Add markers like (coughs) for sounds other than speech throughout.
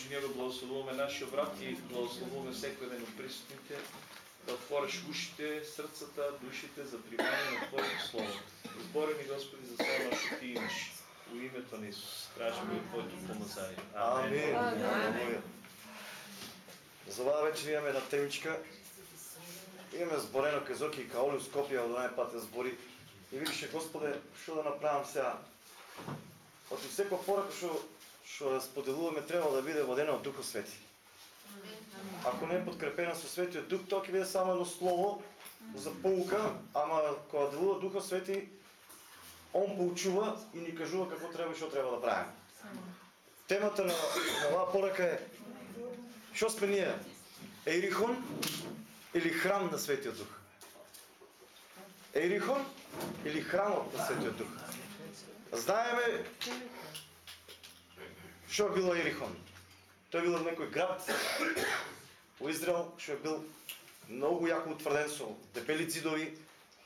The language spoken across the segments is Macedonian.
Боже, ние го благословуваме нашия брат и благословуваме всеки ден от присутните да отвориш ушите, срцата, душите за примане на Твоето Слово. Избори ни, Господи, за все едно, що Ти имаш. У името на Исус. Тражим и Твоето помазание. Амин. Амин. За ова вечер имаме една темичка. Имаме зборено кај Зоки и Каолиус Скопија од онај пат збори. И викаше, Господе, што да направам сега? Оти секоја порака што што да споделуваме треба да биде водена од Духот Свети. Ако не е подкрепена со Светиот Дух, тоа ќе биде само едно слово за поука, ама кога делува Духот Свети, он поучува и ни кажува како треба и што треба да правиме. Темата на, на оваа порака е што сме ние? Ерихон или храм на Светиот Дух? Ерихон или храмот на Светиот Дух? Знаеме што било Ерихон. Тој бил некој град во Израел што бил многу јако утврден со дебели зидови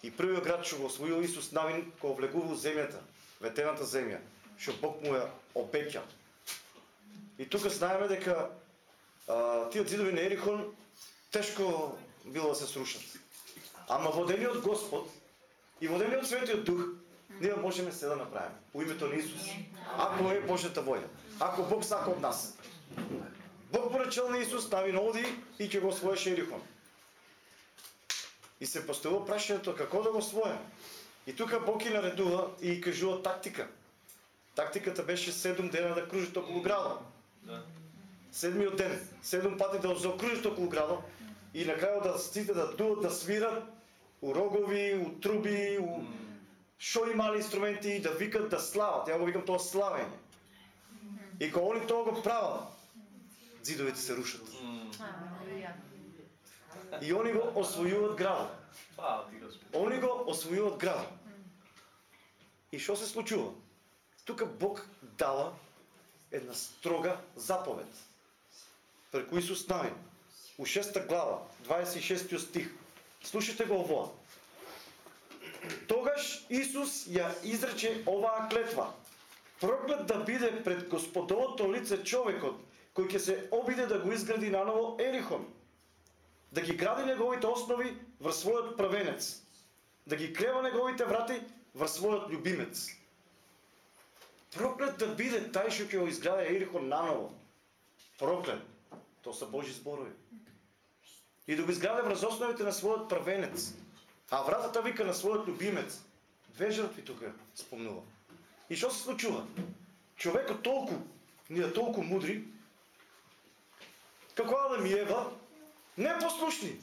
и првиот град што го освоил Исус Навин кога влегува во земјата, ветената земја, што Бог му ја обеќа. И тука знаеме дека а, тие зидови на Ерихон тешко било да се срушат. Ама водениот Господ и водениот Светиот Дух ние можеме се да направиме. По името на Исус. Ако е Божјата воља. Ако Бог сака од нас. Бог поръчал на Исус, Навин оди и ќе го освоеше Ерихон. И се поставува прашањето како да го освоја. И тука Бог ги наредува и кажува тактика. Тактиката беше 7 дена да кружат околу града. Да. Седмиот ден, 7 пати да заокружат околу града и на крајот да сите да дуат да свират у рогови, у труби, у шо имали инструменти да викат да слават. Ја го викам тоа славење. И кога они тоа го прават, зидовите се рушат. И они го освојуваат градот. Господи. Они го освојуваат градот. И што се случува? Тука Бог дава една строга заповед. Преку Исус Навин. У 6 глава, 26 стих. Слушайте го овоа. Тогаш Исус ја изрече оваа клетва. Проклет да биде пред Господовото лице човекот, кој ќе се обиде да го изгради наново Ерихон. Да ги гради неговите основи врз својот правенец. Да ги крева неговите врати врз својот љубимец. Проклет да биде тај што ќе го изгради Ерихон наново. Проклет. Тоа се Божи зборови. И да го изгради врз основите на својот правенец. А вратата вика на својот любимец, Две жртви тука спомнува. И што се случува? Човекот толку, ние толку мудри, како Адам и Ева, непослушни.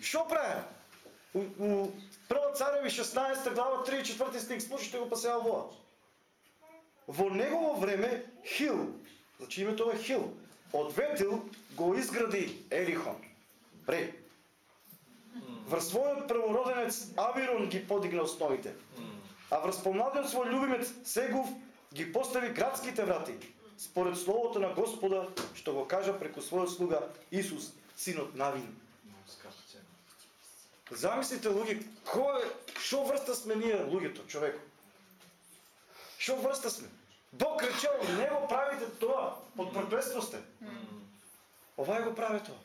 Што прави? У, у Прво цареви 16 глава 3 4 стих, слушате го па сега во. Во негово време Хил, значи името е Хил, од Ветил го изгради Ерихон. Бре. Врз својот првороденец Авирон ги подигна основите. А врз помладиот свој љубимец Сегов ги постави градските врати, според словото на Господа, што го кажа преку својот слуга Исус, синот Навин. Замислите луѓе, кој што врста сме ние луѓето, човеко? Што врста сме? Бог речел, не го правите тоа, под проклетство сте. Ова го прави тоа.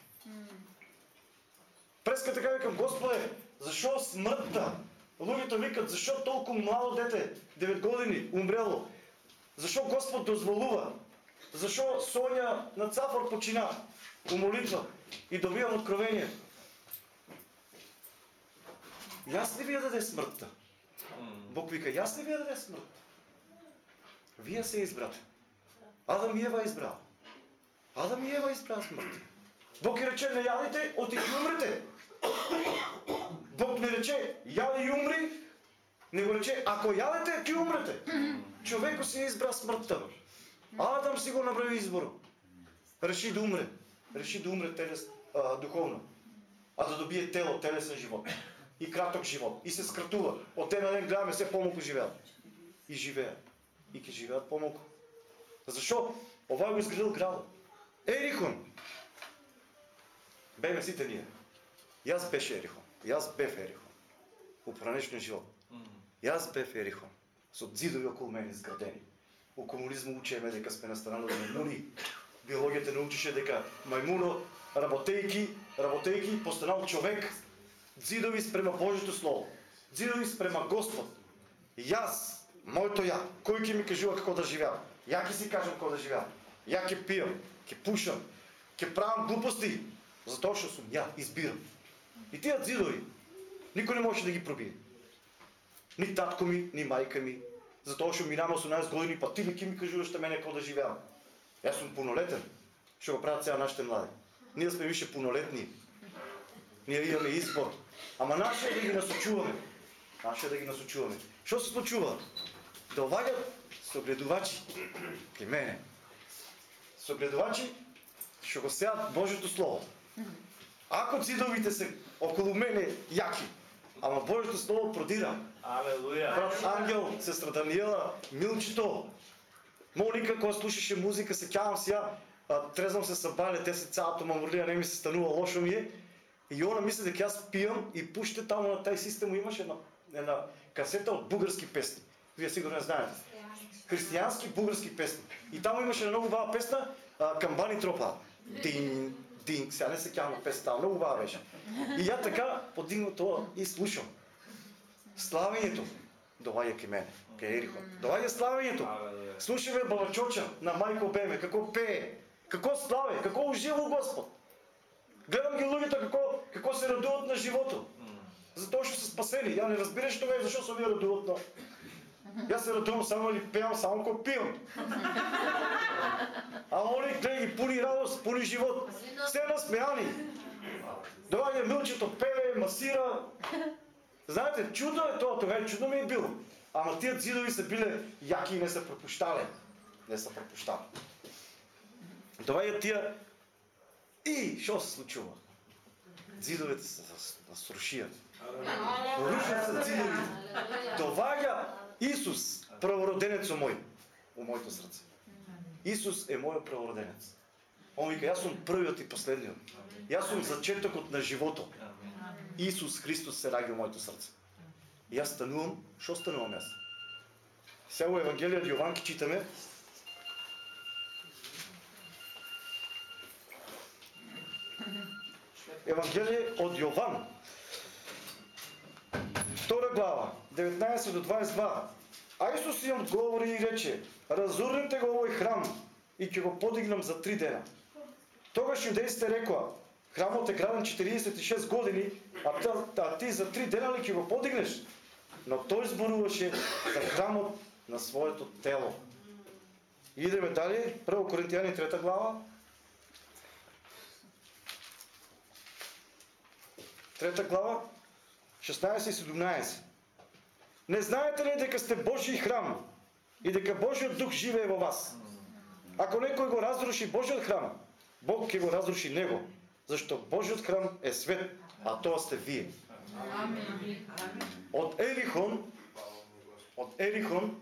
Преска така викам, Господе, зашо смртта? Луѓето викат, зашо толку младо дете, 9 години, умрело? Зашо Господ дозволува? Зашо Сонја на Цафор почина у молитва и добивам откровение? Јас не ви ја даде смртта? Бог вика, јас не ви ја даде смртта? Вие се избрате. Адам и Ева избрал. Адам и Ева избрал смртта. Бог ја рече, не јадите, оти умрете. Бог не рече, јади и умри, не го рече, ако јадете, ќе умрете. Човекот си избра смртта. Адам си го направи избор. Реши да умре. Реши да умре телес, а, духовно. А да добие тело, телесен живот. И краток живот. И се скратува. Од ден на ден гледаме се помалку живеат. И живеат. И ќе живеат помалку. Зашо? Ова го изградил градот. Ерихон. Беме сите ние. Јас беше Ерихон. Јас бев Ерихон. У пранешниот живот. Јас бев Ерихон. Со зидови околу мене изградени. У комунизму учеме дека сме на страна на мури, логите научише дека мајмуно работејки, работејки постанал човек зидови спрема Божјото слово, зидови спрема Господ. Јас, моето ја, кој ќе ми кажува како да живеам? Ја ќе си кажам како да живеам. Ја ќе пијам, ќе пушам, ќе правам глупости, затоа што сум ја, избирам. И тие зидови, никој не може да ги пробие. Ни татко ми, ни мајка ми, затоа што минава 18 години, па ти ми кажуваш што мене како да живеам? Јас сум пунолетен. Што го прават сега нашите млади? Ние сме више пунолетни. Ние имаме избор. Ама наше е да ги насочуваме. Наше е да ги насочуваме. Што се случува? Да Доваѓат согледувачи кај мене. Согледувачи што го сеат Божјото слово. Ако цидовите се околу мене јаки, ама Божјото слово продира. Алелуја. Брат Ангел, сестра Даниела, Милчито, Моника, кога слушаше музика, се кјавам сега, трезвам се сабале, те се цялото мамурлија, не ми се станува лошо ми е. И она мисли дека јас пијам и пуште таму на тај систем имаше една, една касета од бугарски песни. Вие сигурно не знаете. Христијански бугарски песни. И таму имаше една многу убава песна, Камбани тропа. Дин, дин, сега не се кјавам песната, многу убава беше. И ја така подигнав тоа и слушам. Славењето доаѓа кај мене, кај Ерихон. Доаѓа славењето. Алелуја. Слушаме Балачоча на Мајко Беме, како пее, како славе, како ужива Господ. Гледам ги луѓето како како се радуват на животот. Затоа што се спасени. Ја не разбираш тоа е зашо се овие радуват на Јас се радувам само или пеам само кога пиам. А они гледај ги пуни радост, пуни живот. Се насмеани. Доаѓа Милчето, пее, масира. Знаете, чудо е тоа, е чудо ми е било. Ама тие зидови се биле јаки и не се пропуштале. Не се пропуштале. Доаѓа тие и што се случува? Зидовете се срушија. Порушија се зидовите. Доваѓа Исус, првороденецо мој, у моето срце. Исус е мојот првороденец. Он вика, јас сум првиот и последниот. Јас сум зачетокот на животот. Исус Христос се раѓа во моето срце. И јас станувам, што станувам јас? Сега во Евангелијот Јован ги читаме. Евангелие од Јован. Втора глава, 19 до 22. А Исус им одговори и рече, разурнете го овој храм и ќе го подигнам за три дена. Тогаш јудејците рекоа, храмот е граден 46 години, а, та, а ти за три дена ли ќе го подигнеш? Но тој зборуваше за храмот на своето тело. Идеме дали, 1 Коринтијани 3 глава. Трета глава, 16 и 17. Не знаете ли дека сте Божји храм и дека Божјиот дух живее во вас? Ако некој го разруши Божјиот храм, Бог ќе го разруши него, зашто Божјиот храм е свет, а тоа сте вие. Од Ерихон, од Ерихон,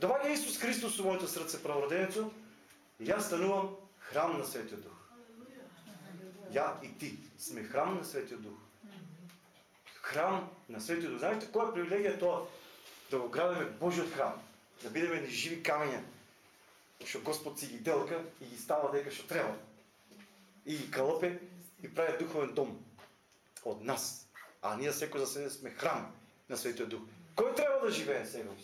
доваѓа Исус Христос во моето срце правороденецо, и јас станувам храм на Светиот Дух. Ја и ти сме храм на Светиот Дух. Храм на Светиот Дух. Знаете која е привилегија тоа да го градиме Божиот храм, да бидеме ни живи камења, што Господ си ги делка и ги става дека што треба. И ги калопе и прави духовен дом од нас. А ние секој за себе сме храм на Светиот Дух. Кој треба да живее сега?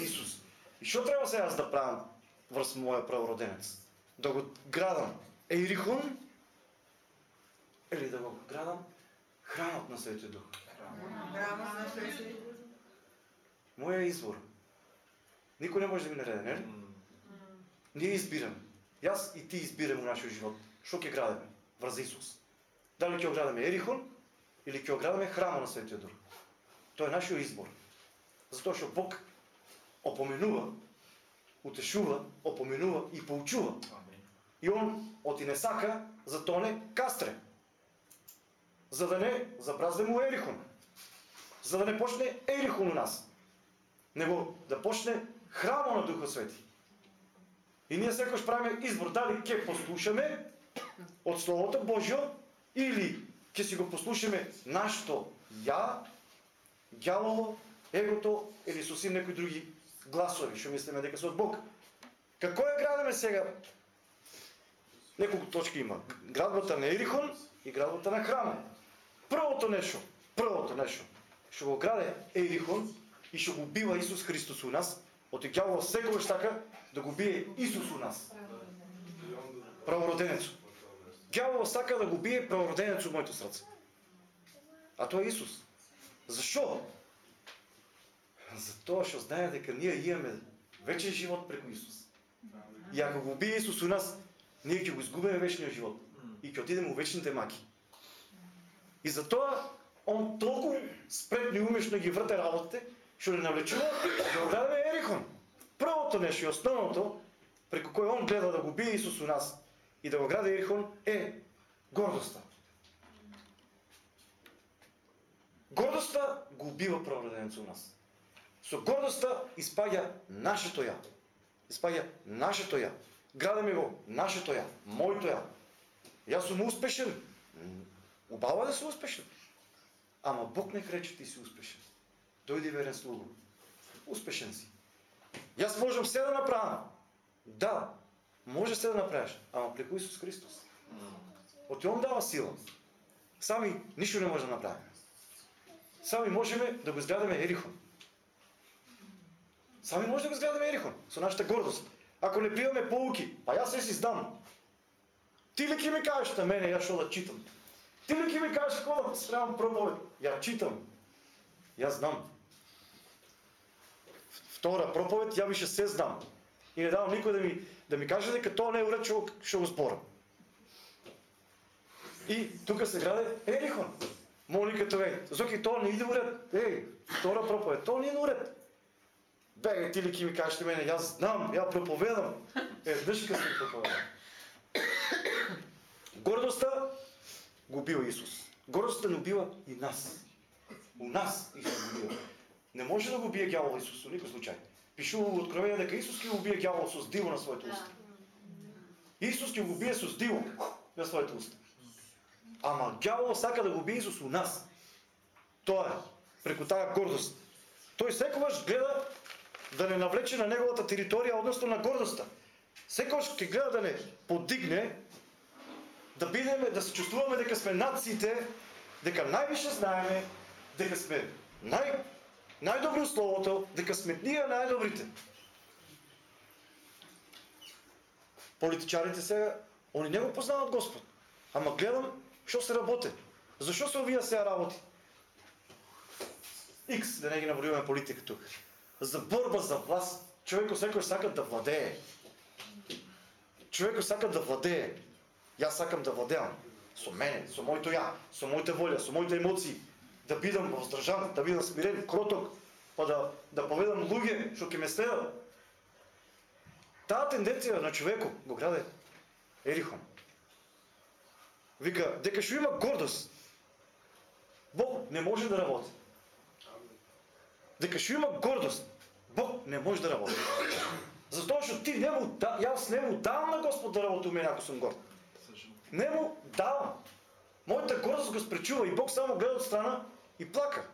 Исус. И што треба сега аз да правам врз мојот правороденец? Да го градам Ерихон или да го градам храмот на Светиот Дух? Моја избор. Никој не може да ми нареди, нели? Ние избираме. Јас и ти избираме во нашиот живот. Што ќе градиме врз Исус? Дали ќе го градиме Ерихон или ќе го градиме храмот на Светиот Дух? Тоа е нашиот избор. Затоа што Бог опоменува, утешува, опоменува и поучува. И он оти не сака, затоа не кастре. За да не забразне у Ерихон. За да не почне Ерихон у нас. Него да почне храмот на Духот Свети. И ние секојаш правиме избор дали ќе послушаме од Словото Божјо или ќе си го послушаме нашто ја, ѓаволо, егото или сосим некои други гласови, што мислиме дека се од Бог. Како ја градиме сега неколку точки има. Градбата на Ерихон и градбата на храма. Првото нешто, првото нешто, што го граде Ерихон и што го бива Исус Христос у нас, од секогаш така да го бие Исус у нас. Правороденец. Ѓаволот сака да го бие правороденец моето срце. А тоа е Исус. Зашо? Затоа што знае дека ние имаме вечен живот преку Исус. И ако го бие Исус у нас, ние ќе го изгубиме вечниот живот и ќе отидеме у вечните маки. И затоа он толку спретно и умешно ги врте работите, што не навлечува да го гледаме Ерихон. Првото нешто и основното, преку кој он гледа да го бие Исус у нас и да го граде Ерихон, е гордоста. Гордоста го убива правореденец у нас. Со гордоста испаѓа нашето ја. Испаѓа нашето ја. Градаме го нашето ја, моето ја. Јас сум успешен. Убава да си успешен. Ама Бог не рече ти си успешен. Дојди верен слуго. Успешен си. Јас можам се да направам. Да, може се да направиш, ама преку Исус Христос. Оти Он дава сила. Сами ништо не може да направиме. Сами можеме да го изградаме Ерихон. Сами може да го изградаме Ерихон со нашата гордост. Ако не приемаме поуки, па јас се си знам. Ти ли ќе ми кажеш на мене јас што да читам? Ти ли ќе ми кажеш како да спремам проповед? Ја читам. Јас знам. Втора проповед, ја више се знам. И не давам никој да ми да ми каже дека тоа не е уред што, што го зборам. И тука се граде Ерихон. Моли тоа е. Зоки тоа не иде уред. Еј, втора проповед, тоа не иде уред. Бега ти ли ќе ми кажеш мене, јас знам, ја проповедам. Е, дышка се проповедам. (coughs) Гордоста го убива Исус. Гордоста не убива и нас. У нас Исус го убива. Не може да го убие ѓавол Исус во никој случај. Пишува во Откровение дека Исус ќе го убие ѓавол со здиво на своите уста. Исус ќе го убие со здиво на своите уста. Ама ѓавол сака да го убие Исус у нас. Тоа е преку таа гордост. Тој секогаш гледа да не навлече на неговата територија, односно на гордоста. Секогаш ќе гледа да не подигне, да бидеме, да се чувствуваме дека сме нациите, дека највише знаеме, дека сме нај најдобро словото, дека сме ние најдобрите. Политичарите сега, они не го познават Господ. Ама гледам што се работи. Зашо се овие сега работи? Икс, да не ги набројуваме политика тука. за борба за власт. Човекот секој сака да владее. Човекот сака да владее. Јас сакам да владеам со мене, со моето ја, со моите волја, со моите емоции, да бидам воздржан, да бидам смирен, кроток, па да да поведам луѓе што ќе ме следат. Таа тенденција на човекот го граде Ерихон. Вика, дека што има гордост, Бог не може да работи дека што има гордост, Бог не може да работи. Затоа што ти не му да, јас не му давам на Господ да работи у мене ако сум горд. Не му давам. Мојата гордост го спречува и Бог само гледа од страна и плака.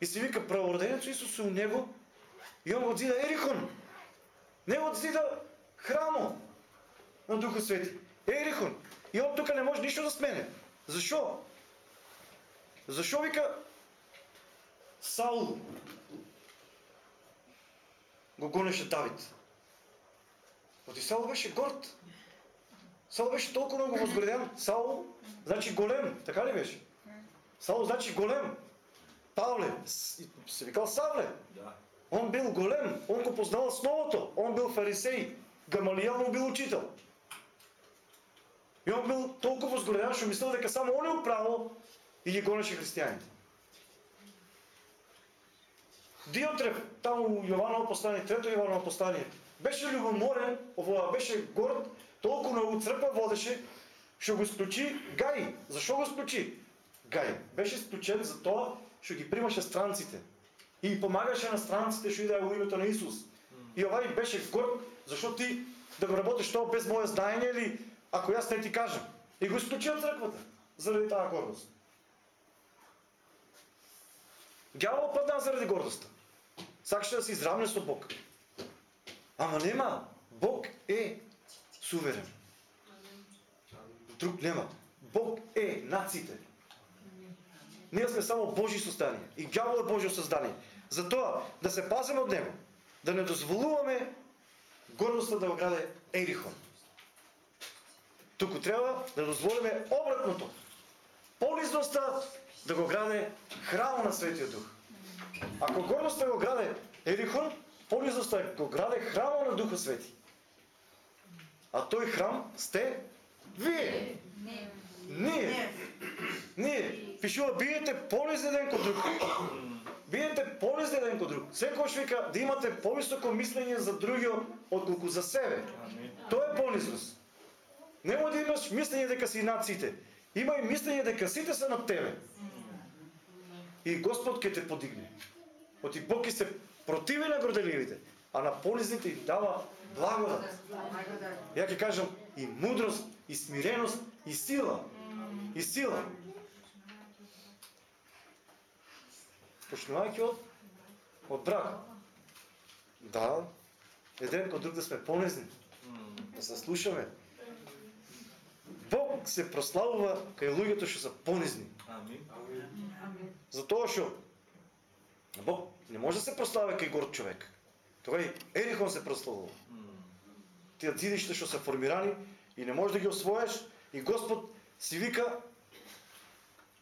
И се вика правороденец Исус у него и он го зида Ерихон. Не го зида храмо на Духа Свети. Ерихон. И он тука не може ништо да смене. Зашо? Зашо вика Саул го гонеше Давид. Оти Саул беше горд. Саул беше толкова много възгорден. Саул значи голем, така ли беше? Саул значи голем. Павле, се викал Савле. Да. Он бил голем, он го познавал словото, он бил фарисей, Гамалиел му бил учител. И он бил толкова възгорден, што мислел дека само он е управо и ги гонеше християните. Диотреф, таму Јованово послание, трето Јованово послание, беше љубоморен, ова беше горд, толку многу црква водеше, што го склучи Гај. Зашо го склучи? Гај. Беше склучен за тоа што ги примаше странците. И помагаше на странците што идеа во името на Исус. И овај беше горд, зашо ти да го работиш тоа без моје знаење или ако јас не ти кажам. И го склучи од црквата заради таа гордост. Дјавол падна заради гордоста сакаше да се изравне со Бог. Ама нема, Бог е суверен. друг нема. Бог е нациите. Ние сме само Божи создание. И ѓавол е Божјо создание. Затоа да се пазиме од него, да не дозволуваме гордоста да го граде Ерихон. Туку треба да дозволиме обратното. Понизноста да го граде храм на Светиот Дух. Ако гордоста го граде Ерихон, понизноста го граде храмот на Духот Свети. А тој храм сте вие. Не. Ние. Ние. Пишува, биете понизни еден кон друг. Биете понизни еден кон друг. Секојаш вика да имате повисоко мислење за другиот отколку за себе. Амин. Тоа е понизност. Немој да имаш мислење дека си над сите. Имај мислење дека сите се над тебе. И Господ ќе те подигне. Оти Бог ќе се противи на горделивите, а на понизните им дава благодат. Ја ќе кажам и мудрост, и смиреност, и сила. И сила. Почнувајќи од од брак. Да, еден кон друг да сме понизни, да се слушаме. Бог се прославува кај луѓето што се понизни. Амин. Затоа што Бог не може да се прославя кај горд човек. Тој Ерихон се прославува. Тие зидишта што се формирани и не можеш да ги освоеш и Господ си вика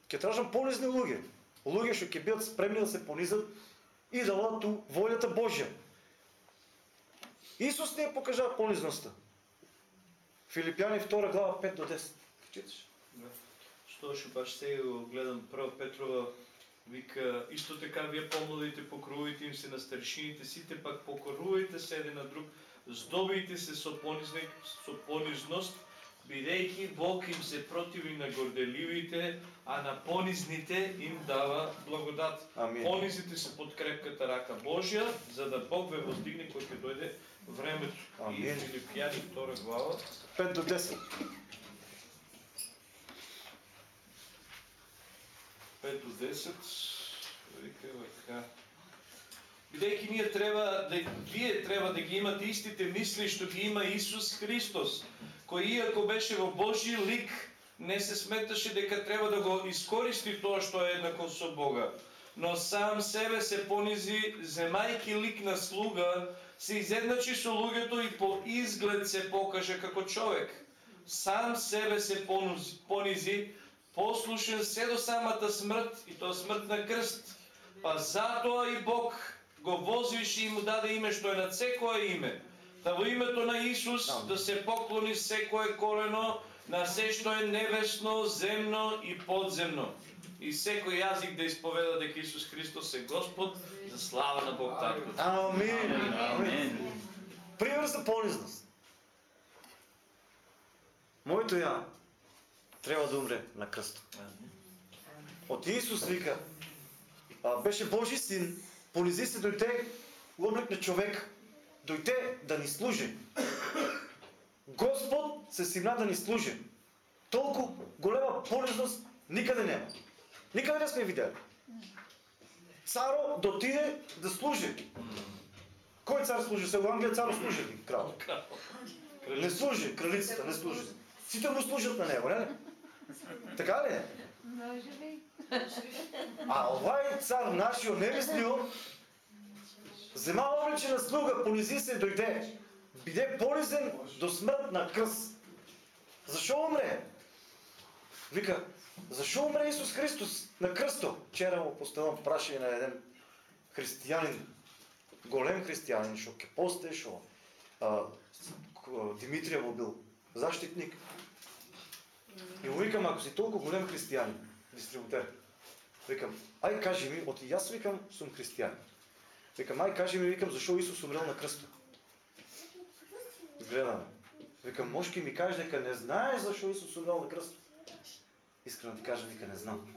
ќе тражам понизни луѓе. Луѓе што ќе бидат спремни да се понизат и да одат ту волјата Божја. Исус не покажа понизноста. Филипјани 2 глава 5 до 10. Читаш? Да. Што што баш сега го гледам прва Петрова вика исто така вие помладите покрувайте им се на старшините, сите пак покорувајте се еден на друг, здобијте се со понизник, со понизност, бидејќи Бог им се противи на горделивите, а на понизните им дава благодат. Амин. Понизите се под крепката рака Божја, за да Бог ве воздигне кога ќе дојде времето. И Амин. Филипјани 2 глава 5 до 10. 5 до 10, вика вака. Бидејќи ние треба да вие треба да ги имате истите мисли што ги има Исус Христос, кој иако беше во Божји лик, не се сметаше дека треба да го искористи тоа што е еднакво со Бога. Но сам себе се понизи, земајки лик на слуга, се изедначи со луѓето и по изглед се покаже како човек. Сам себе се понузи- понизи, послушен се до самата смрт и тоа смрт на крст. Па затоа и Бог го возвиши и му даде име што е над секое име. Да во името на Исус Амин. да се поклони секое колено на се што е небесно, земно и подземно. И секој јазик да исповеда дека Исус Христос е Господ за слава на Бог Таткот. Амин. Амин. Пример за понизност. Моето ја треба да умре на крст. Од Исус вика, а, беше Божи син, понизи се дојде во облик на човек, дојде да ни служи. Господ се симна да ни служи. Толку голема понизност никаде нема. Никаде не сме видели. Царо дотиде да служи. Кој цар служи? Се во Англија царо служи ли? крал. Не служи, кралицата не служи. Сите му служат на него, не? Така ли? Може би. А овај цар нашиот небесниот зема обличена слуга, понизи се дојде. Биде понизен до смрт на крст. Зашо умре? Вика, зашо умре Исус Христос на крсто? Вчера му поставам прашање на еден христијанин, голем христијанин, што ке посте, што бил заштитник. И му викам, ако си толку голем христијанин, дистрибутер, викам, ај кажи ми, оти јас викам, сум христијанин. Викам, ај кажи ми, викам, зашо Исус умрел на крсто? Гледам. Викам, мошки ми кажеш дека не знаеш зашо Исус умрел на крсто? Искрено ти кажа, вика, не знам.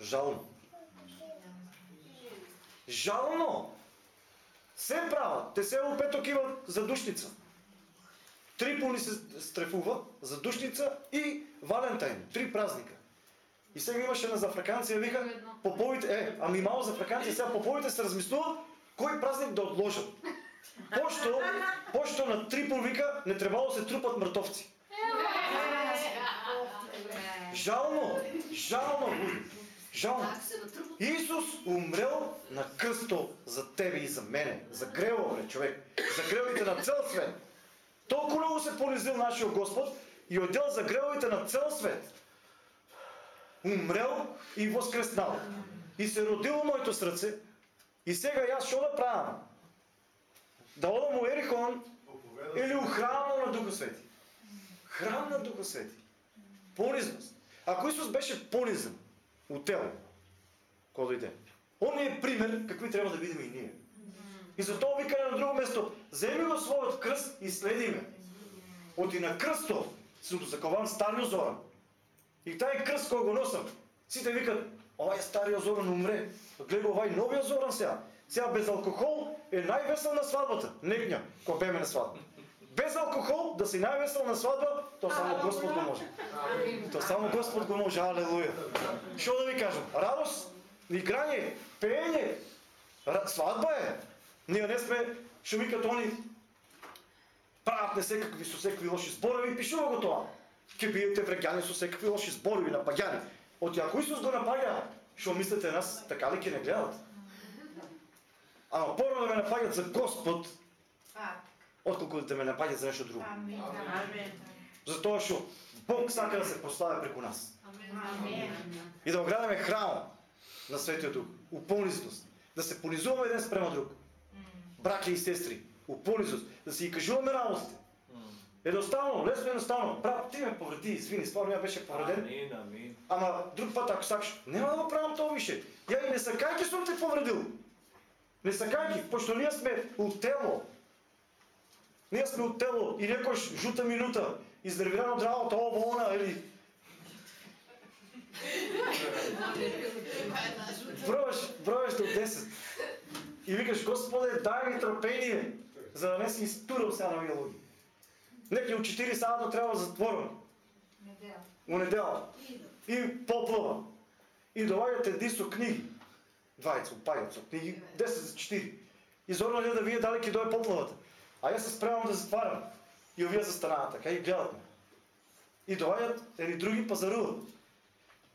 Жално. Жално! Се прават. Те се во петок има задушница. Триполи се стрефува, задушница и Валентайн. Три празника. И сега имаше на зафраканција, вика, поповите, е, ами мало зафраканција, сега поповите се размислуваат кој празник да одложат. Пошто, пошто на Трипол вика, не требало се трупат мртовци. Жално, жално. Жално. Исус умрел на крсто за тебе и за мене. За гревове, човек. За гревовите на цел свет. Толку много се понизил нашиот Господ и одел за гревовите на цел свет. Умрел и воскреснал. И се родил во моето срце. И сега јас што да правам? Да одам у Ерихон или у храм на духосвети, Храм на духосвети, Понизност. Ако Исус беше понизен у тело, кога дојде, Он е пример какви треба да видиме и ние. И затоа вика на друго место, земи го својот крст и следи ме. Оти на крсто сум закован стариот зоран. И тај крст кој го носам, сите викат, овај стариот зоран умре. Гледа овај новиот зоран сега. Сега без алкохол е највесел на свадбата. Негња, кој беме на свадба. Без алкохол да си највесел на свадба, то само Господ го може. То само Господ го може. Алелуја. Што да ви кажам? Радост, играње, пеење, свадба е. Ние не сме, што викат они, прават не секакви со секакви лоши зборови, пишува го тоа. Ке биете врагјани со секакви лоши зборови, напаѓани. Оти ако Исус го напаѓа, што мислите нас така ли ќе не гледат? Ама порано да ме напаѓат за Господ, отколку да ме напаѓат за нешто друго. Затоа што Бог сака да се прославя преку нас. И да оградаме храм на Светиот Дух, у понизност, да се понизуваме еден спрема друг. Браќа и сестри, у понизност, да си ги кажуваме работите. Едноставно, лесно едноставно. Брат, ти ме повреди, извини, стварно ја беше повреден. Амин, амин. Ама друг пат ако сакаш, нема да го правам тоа више. Ја и не сакајќи сум те повредил. Не сакајќи, пошто ние сме у тело. Ние сме у тело и некош жута минута, изнервирано од работа, ово, она, или бројаш, (laughs) бројаш до 10. И викаш, Господе, дај ми трпение, за да не си изтурал сега на овие луѓе. Некој у 4 сата треба да затворам. У недела. И поплава. И доаѓате ди со книги. Двајца, пајац со книги, 10 за 4. И зорно ли да вие дали ќе дое поплавата. А јас се спремам да затварам. И овие застанаа така и гледат ме. И доаѓат едни други пазаруват.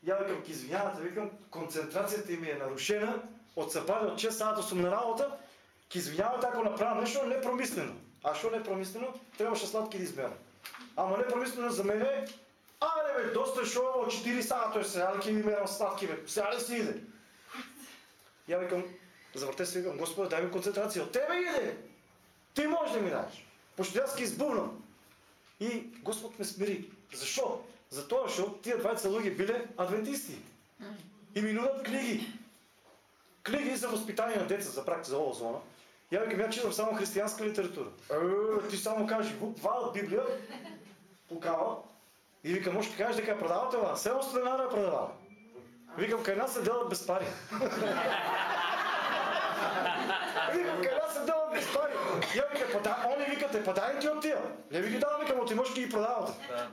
Ја викам, извинявате, викам, концентрацијата ми е нарушена, од сападе од 6 сата сум на работа, ќе извинјавам ако направам нешто непромислено. А што непромислено? Требаше сладки да изберам. Ама непромислено за мене, аре бе, доста шо од 4 сата е сега, ќе ви мерам сладки бе, сега ли си иде? Ја викам, заврте се викам, Господе, дај ми концентрација, од тебе иде. Ти можеш да ми дадеш. Пошто јас ќе избувнам. И Господ ме смири. Зашо? Затоа што тие двајца луѓе биле адвентисти. И минуват книги. Книги за воспитание на деца, за практика за ова зона. Ја викам, ја читам само христијанска литература. Е, ти само кажи, два од Библија, пукава. И викам, може кажеш дека ја продавате ова? Село Стенара ја продавала. Викам, кај нас се делат без пари. Викам, кај нас се делат без пари. Ја викам, па да, они викате, па дај ти од тие. Не ви ги давам, викам, ти можеш ги продавате. Да.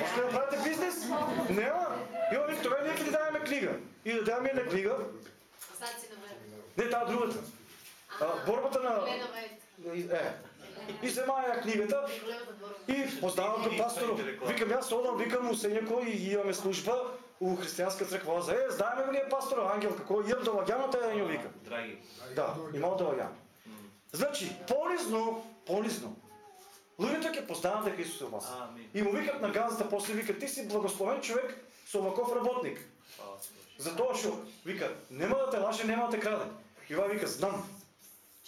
Може да правите бизнес? Нема. И он вика, тоа ние ќе ти даваме книга. И да даваме една книга. Не, таа другата. А, борбата на... Е. И земаа ја книгата и познавам до пасторов. Викам, јас одам, викам у Сењако и имаме служба у христијанска црква. За е, знаеме го ние пастора Ангел како имам доаѓано тај да ја вика. Драги. Да, имал доаѓано. Значи, понизно, понизно. Луѓето ќе познават дека Исус е во вас. И му викат на газата, после викат, ти си благословен човек со ваков работник. Боже. Затоа што, вика, нема да те лаже, нема да те краде. И ова вика, знам.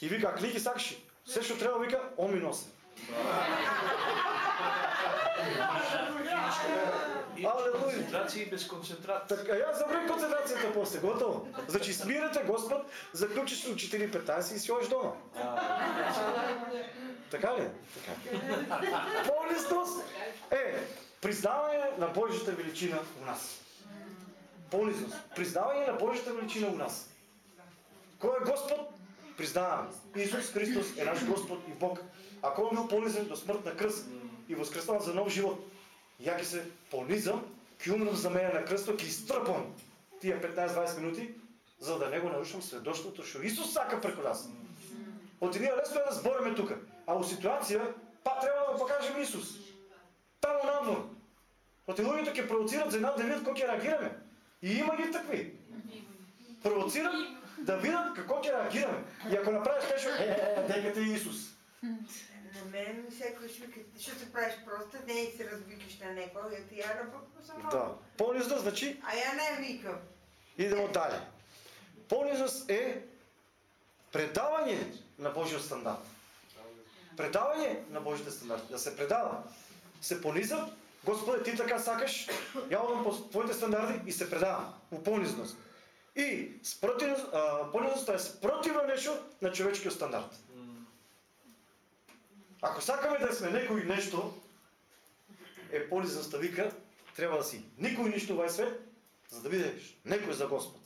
И вика, ако ли ги сакаш, се што треба, вика, он ми носи. Концентрација и без концентрација. Така, јас забрав концентрацијата после, готово. Значи, смирете Господ, заклучиш у 4.15 и си одиш дома. Така ли? Така. Понизност е признавање на Божјата величина у нас. Понизност. Признавање на Божјата величина у нас. Кој е Господ? Признаваме. Исус Христос е наш Господ и Бог. Ако он бил понизен до смрт на крст и воскреснал за нов живот, ја ќе се понизам, ќе умрам за мене на крстот, ќе истрпам тие 15-20 минути, за да не го нарушам сведоштвото што Исус сака преку нас. Оти ние лесно е да збориме тука, а у ситуација па треба да го покажеме Исус. Таму Оти луѓето ќе провоцират за една да видат како ќе реагираме. И има ги такви. Провоцираат да видат како ќе реагираме. И ако направиш нешто, е, е, е, дека ти е Исус. На мен секојаш вика, што се правиш просто, не се развикаш на некој, ја ти ја работам само. Да. Понизност значи А ја не викам. идемо дале. Понизност е предавање на Божиот стандард. Предавање на Божите стандарди. Да се предава. Се понизам, Господе, ти така сакаш, ја одам по твоите стандарди и се предавам во понизност. И спротивност, а, понизноста е спротивно нешто на човечкиот стандард. Ако сакаме да сме некој нешто, е понизноста вика, треба да си никој ништо во свет, за да бидеш некој за Господ.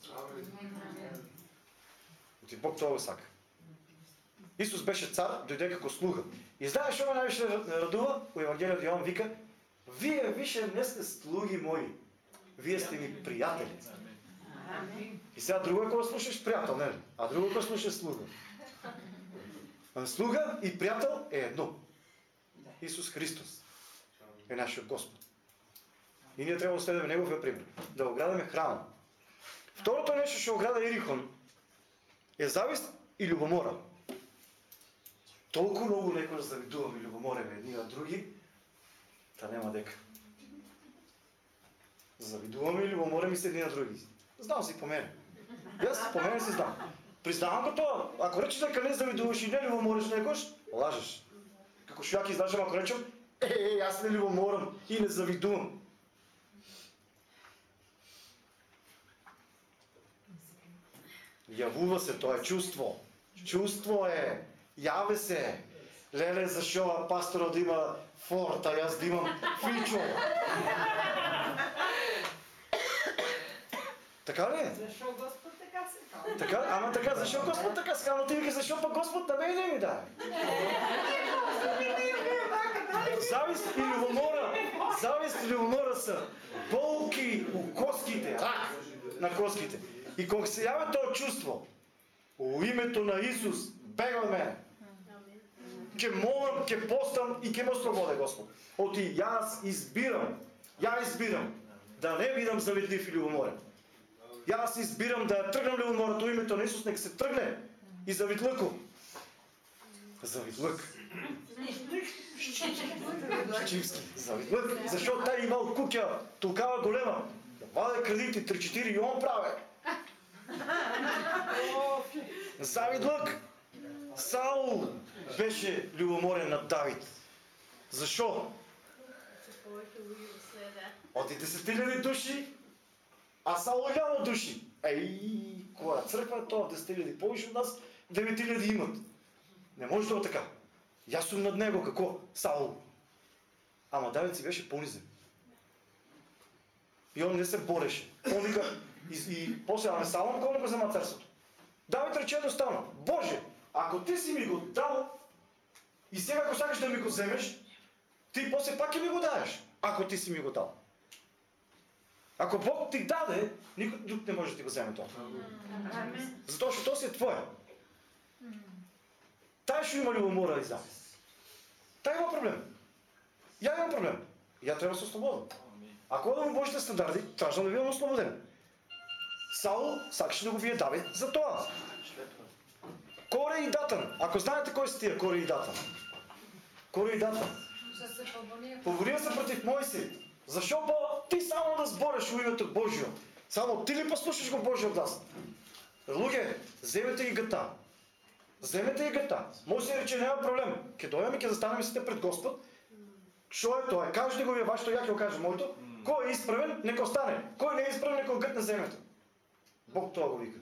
Оти Бог тоа го сака. Исус беше цар, дојде како слуга. И знаеш што ме највише радува? Во Евангелието Јован вика, вие више не сте слуги мои, вие сте ми пријатели. И сега друго е кога слушаш пријател, нели? А друго е кога слушаш слуга. Слуга и пријател е едно. Исус Христос е нашиот Господ. И ние треба да следиме неговиот пример, да го градаме храм. Второто нешто што ограда Ирихон е завист и љубомора. Толку многу некој завидуваме и љубомореме едни на други, та нема дека. Завидуваме и во се едни на други. Знам си по мене. Јас по мене си знам. Признавам го тоа. Ако речеш дека не завидуваш и не љубомориш некош, лажеш. Како што ја ќе излажам ако речем, е, е, јас не љубоморам и не завидувам. Јавува се, тоа чувство. Чувство е, јаве се. Леле, зашо пасторот да има форт, а јас да имам фичо. Така ли? Зашо Господ така се каже? Така, ама така, зашо Господ така ска, но ти вика, зашо па Господ на мене ми даде? Завист и љубомора, завист и љубомора се болки у коските, рак на коските. И кога се јави тоа чувство, у името на Исус, бега од мене. Ќе молам, ќе постам и ќе ме ослободе Господ. Оти јас избирам, ја избирам да не бидам завидлив и љубоморен. Јас избирам да тргнам љубомората у името на Исус, нека се тргне и завидлуков. Завидлук. Чимски. Завидлук. Зашо тај имал куќа толкава голема? Да ваде кредити 3-4 и он праве. (laughs) Завидлук. Саул беше љубоморен на Давид. Зашо? Од 10.000 души, а Саул 1000 души. Еј, која црква е тоа 10.000 повише од нас, 9.000 имат. Не може да тоа така. Јас сум над него како Саул. Ама Давид си беше понизен. И он не се бореше. Он вика, и, и после ама Саул кога го зема царството. Давид рече едноставно, Боже, ако ти си ми го дал и сега ако сакаш да ми го земеш, ти после пак ќе ми го даеш, ако ти си ми го дал. Ако Бог ти даде, никој друг не може да ти го земе тоа. Затоа што тоа си е твое. Тај што има љубомора и завист. Тај има проблем. Ја имам проблем. Ја треба се ослободам. Ако одам во Божите стандарди, тражам да бидам ослободен. Саул сакаше да го бие Давид за тоа. Коре и Датан. Ако знаете кои се тие Коре и Датан. Коре и Датан. Поборија се против Мојси. Зашо па ти само да збореш во името Божјо? Само ти ли послушаш го Божјо глас? Луѓе, земете ги гата. Земете ги гата. Мојси рече нема проблем. Ќе дојдеме ќе застанеме сите пред Господ. Што е тоа? Кажете го вие вашето, ја ќе го кажам моето. Кој е исправен, нека остане. Кој не е исправен, нека го гтне земјата. Бог тоа го вика.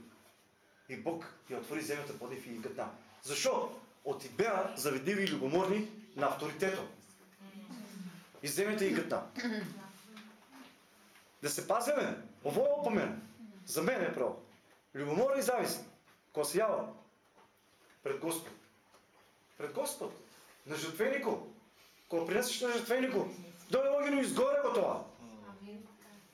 И Бог ја отвори земјата под нив и ги гтна. Зашо? Оти беа завидливи и љубоморни на авторитетот. И земјата и гтна. Да се пазиме, ово е опомен. За мене право. Љубомора и завист. Кога се јава пред Господ. Пред Господ. На жртвеникот. Кога принесеш на жртвеникот, дојде огино изгоре го тоа.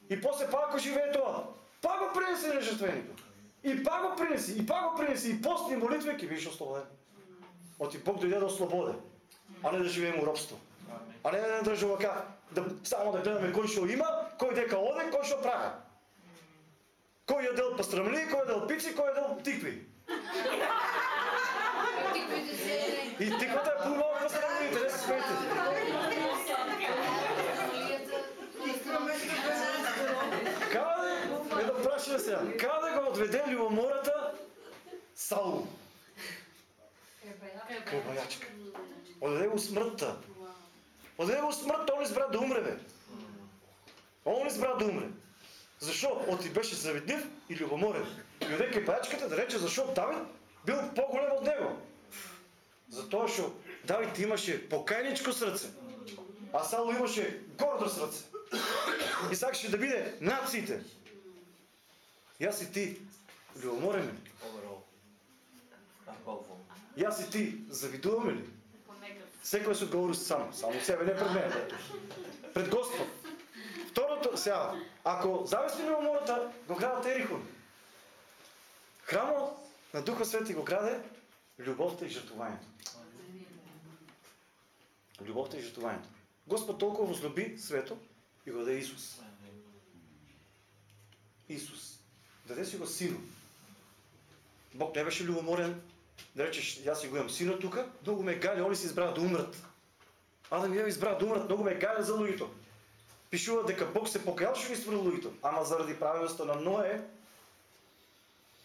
И после пак ако живее тоа, пак го принеси на жртвеникот. И па го принеси, и па го принеси, и постни и молитва, ќе бидеш ослободен. Оти Бог дојде да ослободи, а не да живеем во робство. А не да не држува ка, да, само да гледаме кој што има, кој дека оде, кој што праха. Кој ја дел пастрамли, кој ја дел пици, кој ја дел тикви. (laughs) И тиквата е пула по пастрамли, 35. Е сега, каде да го одведе љубомората Саул? Кај Одеде го смртта. Одеде го смртта, он избра да умре, бе. Он избра да умре. Зашо? Оти беше завидлив и љубоморен. И оде кај да рече зашо Давид бил поголем од него. Затоа што Давид имаше покајничко срце, а Саул имаше гордо срце. И сакаше да биде нациите. Јас и ти љубоморени. Јас и ти завидуваме ли? Секој се одговори сам, само себе, не пред мене. Пред Господ. Второто, сега, ако зависли љубомората, го градат Ерихон. Храмот на Духа Свети го граде љубовта и жртвувањето. Љубовта и жртвувањето. Господ толкова возлюби свето и го даде Исус. Исус. Даде си го сино. Бог не беше любоморен, да речеш, јас си го имам сино тука, многу ме галя, они си избраа да умрат. Адам и Ева избраа да умрат, многу ме галя за луѓето. Пишува дека Бог се покаял што ги створил луѓето, ама заради правилноста на Ное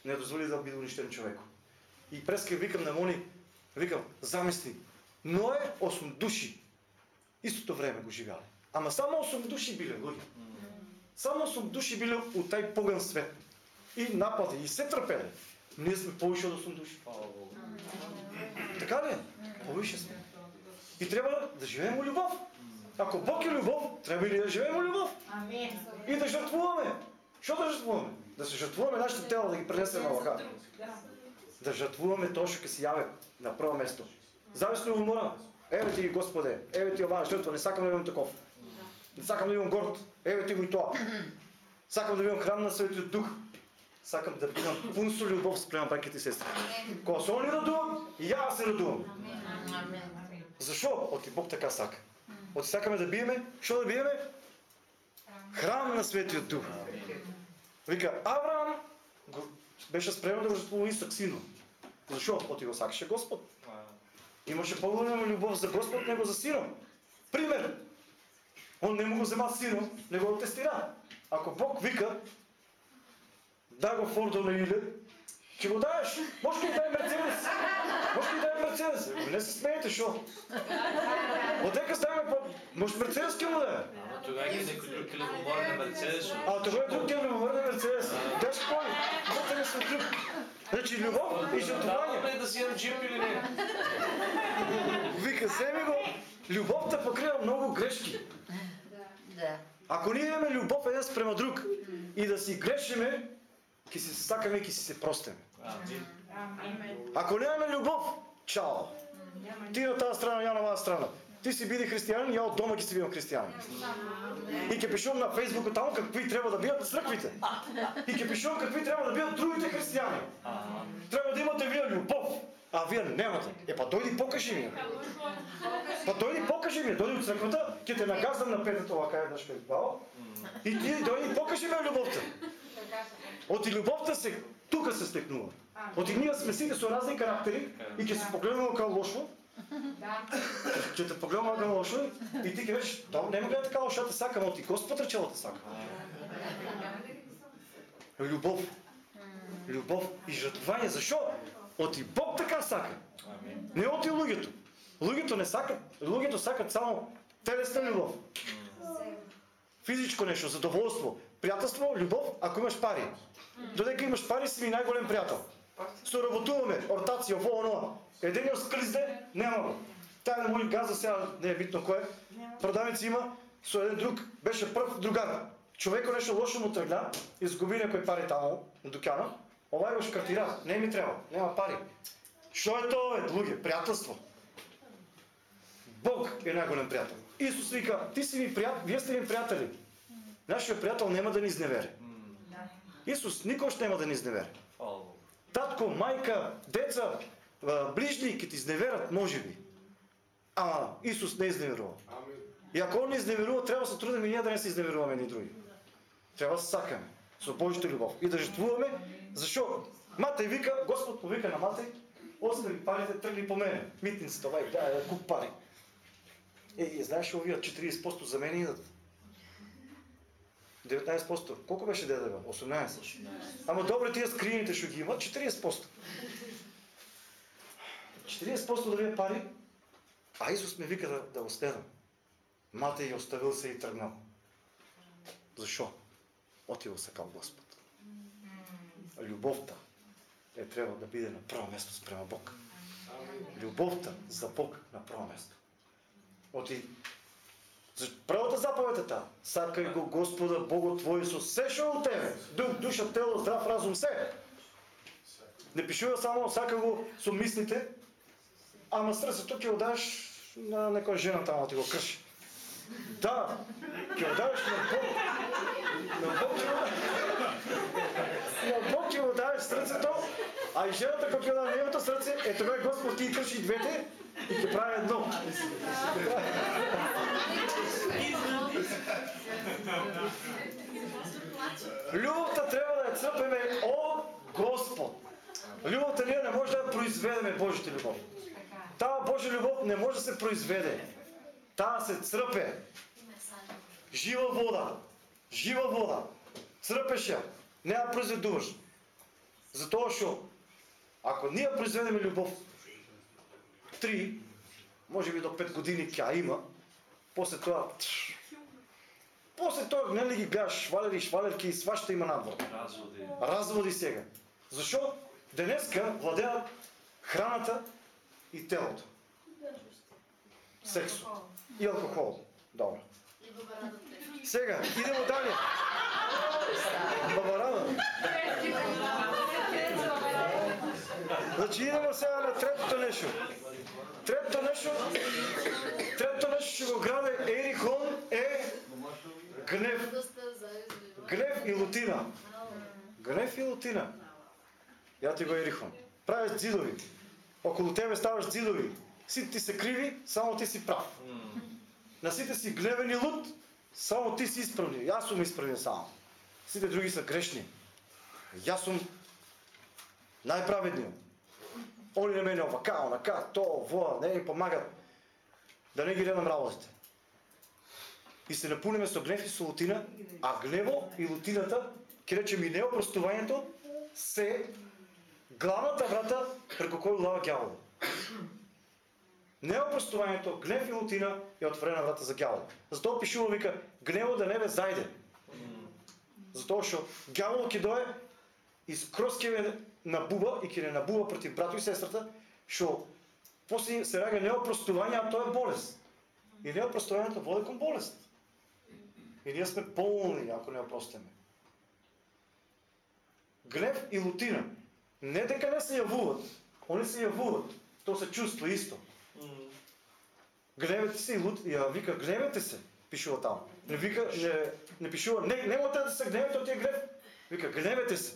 не дозволи да биде уништен човекот. И преска викам на Мони, викам, замисли, Ное 8 души истото време го живеале. Ама само 8 души биле луѓе. Само 8 души биле у тај поган свет. И напади, и се трпеле. Ние сме повише од 8 души. Така ли? Повише сме. И треба да живееме во љубов. Ако Бог е љубов, треба и да живееме во љубов. И да жртвуваме. Што да жртвуваме? Да се жртвуваме нашите тела, да ги пренесеме вака. Да жртвуваме тоа што ќе се јави на прво место. Зависно во мора. Еве ти Господе, еве ти оваа жртва, не сакам да бидам таков. Не сакам да бидам горд. Еве ти го и тоа. Сакам да бидам храм на Светиот Дух. Сакам да бидам пун со љубов спрема браќите и сестри. Кога се они радувам, и ја се радувам. Зашо? Оти Бог така сака. Оти сакаме да биеме, што да биеме? Храм на Светиот Дух. Вика, Авраам го, беше спремен да го жртвува Исак сино. Зашо? Оти го сакаше Господ. Имаше поголема љубов за Господ него за сино. Пример. Он не му го зема сино, него го тестира. Ако Бог вика, да го Фордо на Иле, ќе го даеш. Може ќе дај Мерцедес. Може ќе дај Мерцедес. Не се смеете, шо? Одека ставаме по... Може Мерцедес ќе му даде. Ама тогава ќе некој друг ќе на Мерцедес. А тогава друг ќе му върне Мерцедес. Тежко кој? Зато не сме. Значи любов и жртвување. не да си имам джип или не. Вика, земи го. Любовта покрива многу грешки. Да. Ако ние имаме любов еден спрема друг и да си грешиме, ќе се сакаме и ќе се простиме. Амин. Ако нямаме любов, чао. Ти на тази страна, ја на оваа страна. Ти си биди христијанин, ја од дома ќе си бидам христијанин. И ќе пишувам на Фейсбук таму какви треба да бидат црквите. И ќе пишувам какви треба да бидат другите христијани. Треба да имате вие љубов, а вие немате. Е па дојди покажи ми. Па дојди покажи ми, дојди у црквата, ќе те нагаздам на петето вака еднаш кај бао. И ти дојди покажи ми љубовта. Оти љубовта се тука се стекнува. Оти ние сме сите со разни карактери и ќе се погледнемо као лошо, ќе те погледнемо као лошо и ти ќе речеш, да, нема гледа така лошо, те сакам, оти Господ речело те сакам. Љубов. Љубов и жртвување. Зашо? Оти Бог така сака. Не оти луѓето. Луѓето не сакат, луѓето сакат само телесна љубов. Физичко нешто, задоволство, пријателство, љубов, ако имаш пари. Додека имаш пари, си ми најголем пријател. Соработуваме, ортација, во оно. јас клизде, нема го. Тај мој газа сега не е битно кој. Продавници има, со еден друг, беше прв другар. Човеко нешто лошо му тргна, изгуби некои пари таму, на дукјана. Овај го шкартира, не ми треба, нема пари. Што е тоа, луѓе? Пријателство. Бог е најголем пријател. Исус вика, ти си ми пријател, вие сте ми пријатели. Нашиот пријател нема да ни изневере. Исус никош нема да ни Bogu. Татко, мајка, деца, а, ближни ќе ти изневерат, можеби. Ама Исус не изневерува. И ако он не изневерува, треба да се трудиме ние да не се изневеруваме ни други. Треба да се сакаме со Божјата љубов и да жртвуваме, зашо Матеј вика, Господ повика на Матеј, остави парите, тргни по мене. Митницата, овај, дај да куп пари. Е, и знаеш овие 40% за мене идат. 19%. Колку беше ДДВ? 18. Ама добре тие скрините што ги имат 40%. 40% да вие пари, а Исус ме вика да, да го следам. Матеј оставил се и тргнал. Зашо? Отивал се као Господ. Љубовта е треба да биде на прво место спрема Бог. Љубовта за Бог на прво место. Оти Првата заповед е таа. Сакај го Господа Богот твој со се што е у тебе. Дух, душа, тело, здрав разум, се. Не пишува само сака го со мислите, ама срцето ќе одаш на некоја жена таму да ти го крши. Да, ќе одаш на Бог. На Бог ќе одаш, На Бог ќе одаш срцето, а и жената кој ќе даде нивото срце, е тоа Господ ќе крши двете и ќе прави едно. Љубовта треба да ја црпеме од Господ. Љубовта ние не може да ја произведеме Божјата љубов. Таа Божја љубов не може да се произведе. Таа се црпе. Жива вода. Жива вода. Црпеш ја. Не ја произведуваш. Затоа што ако ние произведеме љубов, три, може би до пет години ќе има, после тоа После тоа нели ги гледаш швалери, швалерки и свашта има надвор. Разводи. Разводи сега. Зашо? Денеска владеат храната и телото. Сексо. И алкохол. Добро. Сега, идемо дале. Бабарада. Значи идемо сега на третото нешто. Третото нешто, третото нешто што го граде Ерихон е гнев. Гнев и лутина. Гнев и лутина. Ја ти го Ерихон. Правиш дзидови. Околу тебе ставаш дзидови. Сите ти се криви, само ти си прав. На сите си гневен и лут, само ти си исправни. Јас сум исправен само. Сите други се грешни. Јас сум најправедниот. Они на мене овака, онака, то, во, не ми помагат. Да не ги редам работите и се напуниме со гнев и со лутина, а гнево и лутината, ке речем и неопростувањето, се главната врата преку кој лава ѓавол. Неопростувањето, гнев и лутина е отворена врата за ѓавол. Затоа пишува вика гнево да не ве зајде. Затоа што гјавол ќе дое и скроз ќе набува и ќе не набува против брато и сестрата, што после се рага неопростување, а тоа е болест. И неопростувањето води кон болест. И ние сме полни, ако не опростиме. Гнев и лутина. Не дека не се јавуват. Они се јавуват. Тоа се чувство исто. Гневете се и лут, ја вика гневете се, пишува таму. Не вика не, не пишува не немате да се гневете тоа е гнев. Вика гневете се.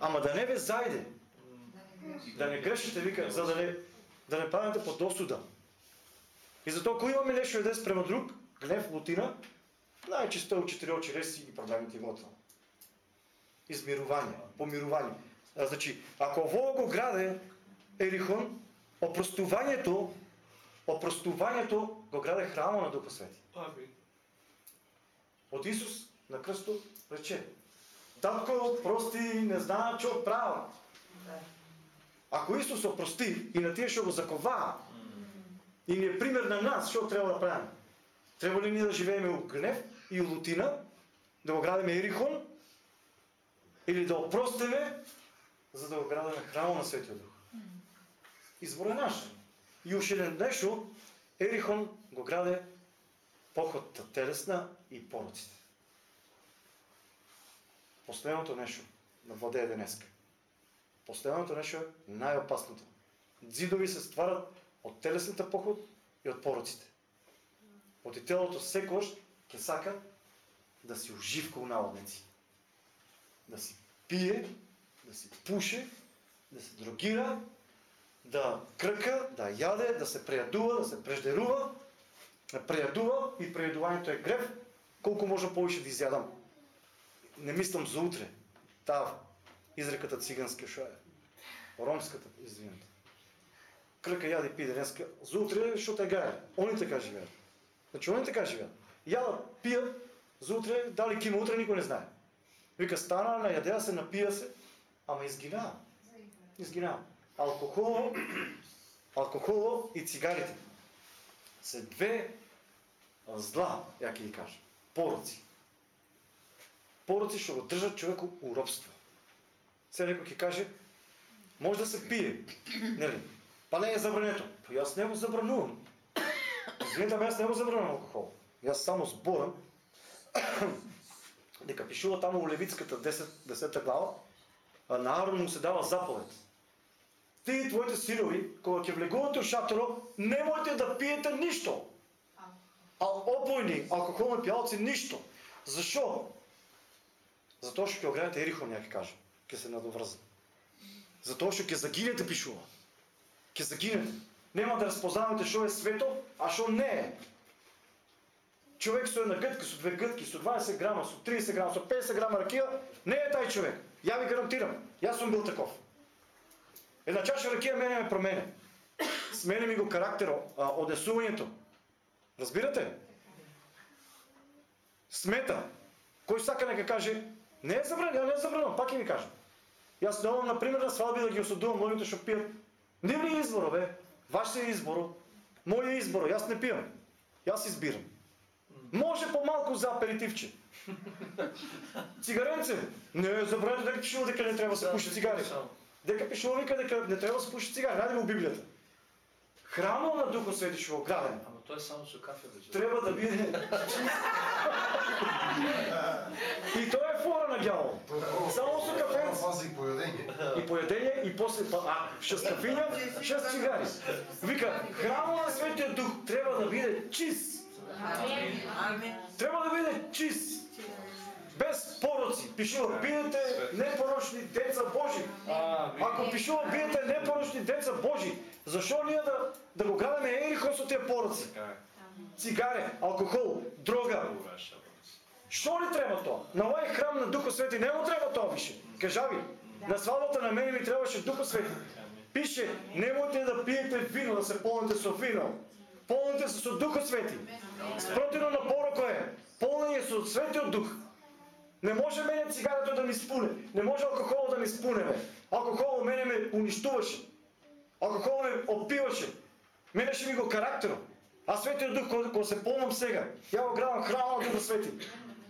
Ама да не ве зајде. Да не грешите, вика, за да не да не паднете под осуда. И затоа кој имаме нешто еден спрема друг, гнев, лутина, Најчесто у четири очи реси и проблемите имото. Измирување, помирување. Значи, ако во го граде Ерихон, опростувањето, опростувањето го граде храма на Духа Свети. Од Исус на крстот рече: Татко, прости, не знаа што правам. Ако Исус опрости и на тие што го заковаа, и ни е пример на нас што треба да правиме. Треба ли ние да живееме у гнев и лутина, да го градиме Ерихон, или да опростиме, за да го градиме храмо на Светиот Дух. Избор е наш. И уште еден нешто, Ерихон го граде походта телесна и пороците. Последното нешто на владее денеска. Последното нешто е најопасното. Дзидови се стварат од телесната поход и од пороците. Оти телото секош ќе сака да си уживка у наводници. Да си пие, да си пуше, да се дрогира, да крка, да јаде, да се прејадува, да се преждерува прејадува и прејадувањето е грев, колку може повеќе да изјадам. Не мислам за утре. Таа изреката циганска шо е. Ромската, извинете. Крка јади пи денеска, за утре што те гаја. Они така живеат. Значи они така живеат. Јадат, пијат, за утре, дали кима утре никој не знае. Вика стана, најадеа се, напија се, ама изгинаа. Изгинаа. Алкохол, (clears throat) алкохол и цигарите се две зла, ја ќе ги кажам, пороци. Пороци што го држат човекот у робство. Се некој ќе каже, може да се пие, нели? Па не е забрането. Па јас не го забранувам. Извинете, јас не го забранувам алкохол. Јас само зборам (coughs) дека пишува таму у Левитската 10, 10 глава, на Арон му се дава заповед. Ти и твоите синови, кога ќе влегувате у шаторо, немојте да пиете ништо. А опојни, алкохолни пијалци, ништо. Зашо? Затоа што ќе оградите Ерихон, ја ќе кажам. Ќе се надоврзам. Затоа што ќе загинете, пишува. Ќе загинете. Нема да разпознавате што е свето, а што не е. Човек со една гътка, со две гътки, со 20 грама, со 30 грама, со 50 грама ракија, не е тај човек. Ја ви гарантирам. Јас сум бил таков. Една чаша ракија мене ме промене. Смене ми го карактеро, а, однесувањето. Разбирате? Смета. Кој сака нека каже, не е забранено, не е забранено, пак ќе ви кажам. Јас не на пример на свадби да ги осудувам луѓето што пијат. Не ми изборо, бе. Ваш е изборо. Мој е изборо, јас не пијам. Јас избирам. Може помалку за аперитивче. Цигаренце. Не е забранено дека пишува дека не треба да се пуши цигари. Дека пишува вика дека не треба да се пуши цигари. Најдеме у Библијата. Храмот на Духот Свети што го граден. Ама тоа е само со кафе да Треба да биде И тоа фора на ѓавол. Само со кафенце. Пази појадење. И поедење и после па а шест кафиња, шест цигари. Вика, храмот на Светиот Дух треба да биде чист. Треба да биде чист. Без пороци. Пишува, бидете непорочни деца Божи. Ако пишува, бидете непорочни деца Божи, зашо ние да, да го градаме Ерихон со тие пороци? Цигаре, алкохол, дрога. Што ни треба тоа? На овој храм на Духот Свети не му треба тоа више. Кажави, на свадбата на мене ми требаше Духот Свети. Пише, немојте да пиете вино, да се полните со вино. Полните се со Духот Свети. Спротивно на пороко е, полнење со Светиот Дух. Не може мене цигарето да ми спуне. Не може алкохолот да ми спуне, ме, Алкохолот мене ме уништуваше. Алкохолот ме опиваше. Мене ще ми го карактерот. А Светиот Дух, кога, се полнам сега, ја го градам храма на Духот Свети.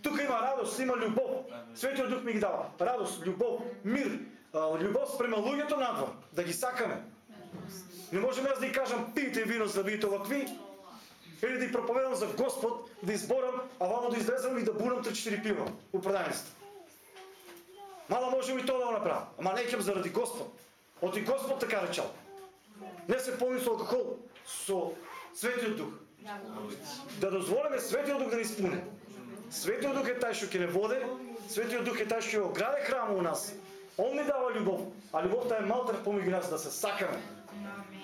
Тука има радост, има љубов. Светиот Дух ми ги дава. Радост, љубов, мир, љубов спрема луѓето надвор, да ги сакаме. Не можем јас да ги кажам пијте вино за да бидете овакви, или да проповедам за Господ, да изборам, а вамо да излезам и да бунам 3-4 пива у продајницата. Мала можем и тоа да го направам, ама не заради Господ. Оти Господ така речал. Не се полни со алкохол, со Светиот Дух. Да дозволиме Светиот Дух да ни спуне. Светиот Дух е тај што ќе не воде, Светиот Дух е тај што ќе граде храмот у нас. Он ни дава љубов, а љубовта е малтер помеѓу нас да се сакаме.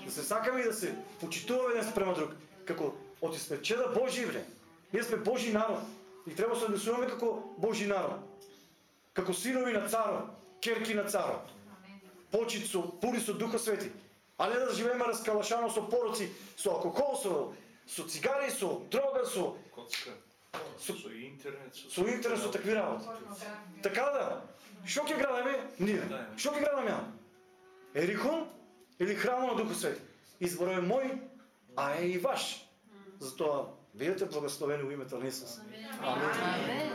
Да се сакаме и да се почитуваме еден спрема друг. Како оти сме чеда Божји вре. Ние сме Божји народ и треба да се однесуваме како Божји народ. Како синови на царот, керки на царот. Почит со пури со Духа Свети. А не да живееме раскалашано со пороци, со алкохол, со, со цигари, со дрога, со, Коцка. Со- Со интернет, со... со интернет, со такви работи. Така да, што ќе градаме? Ние. Што ќе градаме ја? Ерихон или храмот на Духот Свети? Изборот е мој, а е и ваш. Затоа, бидете благословени во името на Исус. Амин.